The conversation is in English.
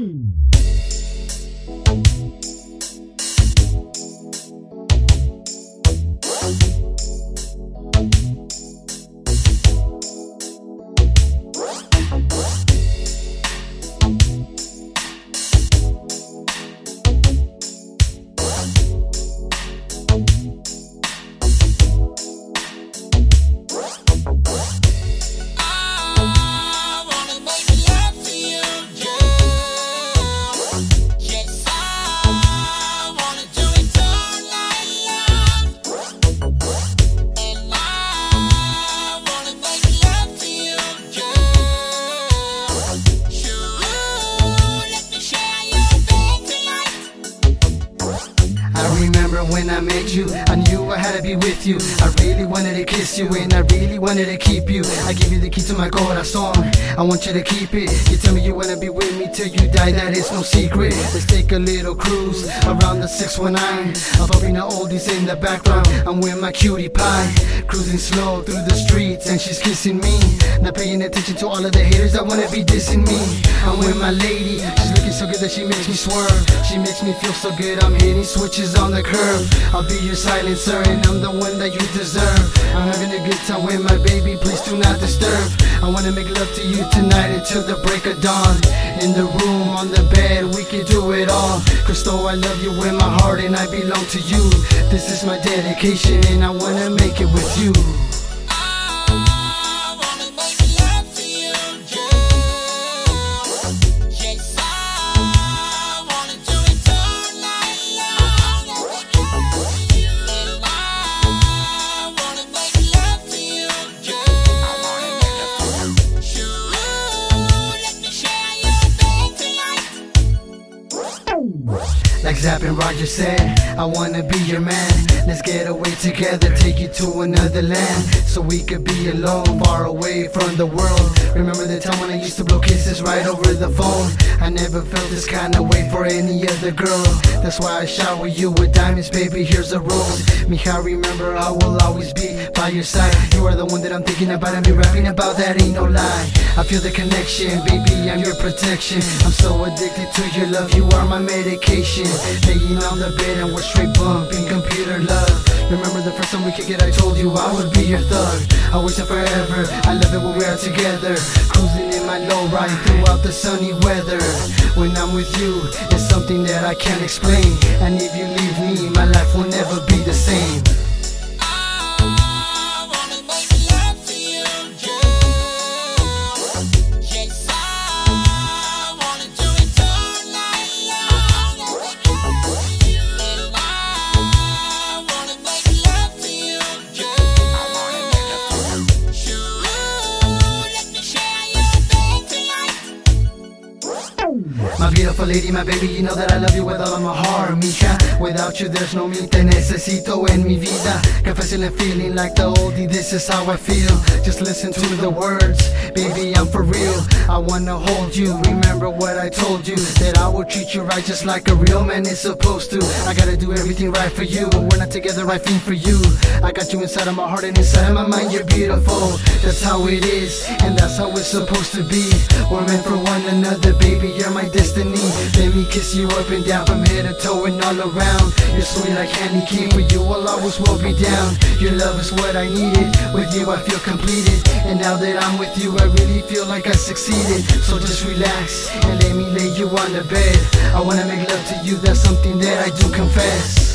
Boom! I remember when I met you, I knew I had to be with you. I really wanted to kiss you and I really wanted to keep you. I give you the key to my corazon, I saw. I want you to keep it. You tell me you wanna be with me till you die, that is no secret. Let's take a little cruise around the 619. I'm bumping the oldies in the background. I'm with my cutie pie, cruising slow through the streets and she's kissing me. Not paying attention to all of the haters that wanna be dissing me. I'm with my lady, she's looking so good that she makes me swerve. She makes me feel so good, I'm hitting switches on the curve. I'll be your silencer and I'm the one that you deserve. I'm having a good time with my baby, please do not disturb. I wanna make love to you tonight until the break of dawn. In the room, on the bed, we can do it all. Crystal, I love you with my heart and I belong to you. This is my dedication and I wanna make it with you. Zapp and Roger said, I wanna be your man. Let's get away together, take you to another land. So we could be alone, far away from the world. Remember the time when I used to blow kisses right over the phone? I never felt this kind of way for any other girl. That's why I shower you with diamonds, baby. Here's a rose. Mija, remember I will always be by your side. You are the one that I'm thinking about and be rapping about, that ain't no lie. I feel the connection, baby, I'm your protection. I'm so addicted to your love, you are my medication. Laying on the bed and we're straight bumping computer love. Remember the first time we kick it, I told you I would be your thug. I wish it forever, I love it when we are together. Cruising in my low ride throughout the sunny weather. When I'm with you, it's something that I can't explain. And if you leave me, my life will never be the same. Beautiful lady, my baby, you know that I love you with all of my heart, mija. Without you, there's no me, te necesito en mi vida. Confessing and feeling like the oldie, this is how I feel. Just listen to the words, baby, I'm for real. I wanna hold you, remember what I told you. That I will treat you right just like a real man is supposed to. I gotta do everything right for you, but we're not together, I feel for you. I got you inside of my heart and inside of my mind, you're beautiful. That's how it is, and that's how it's supposed to be. We're meant for one another, baby, you're my destiny. Let me kiss you up and down from head to toe and all around. You're sweet like candy cane, for you I'll always will be down. Your love is what I needed, with you I feel completed. And now that I'm with you, I really feel like I succeeded. So just relax and let me lay you on the bed. I wanna make love to you, that's something that I do confess.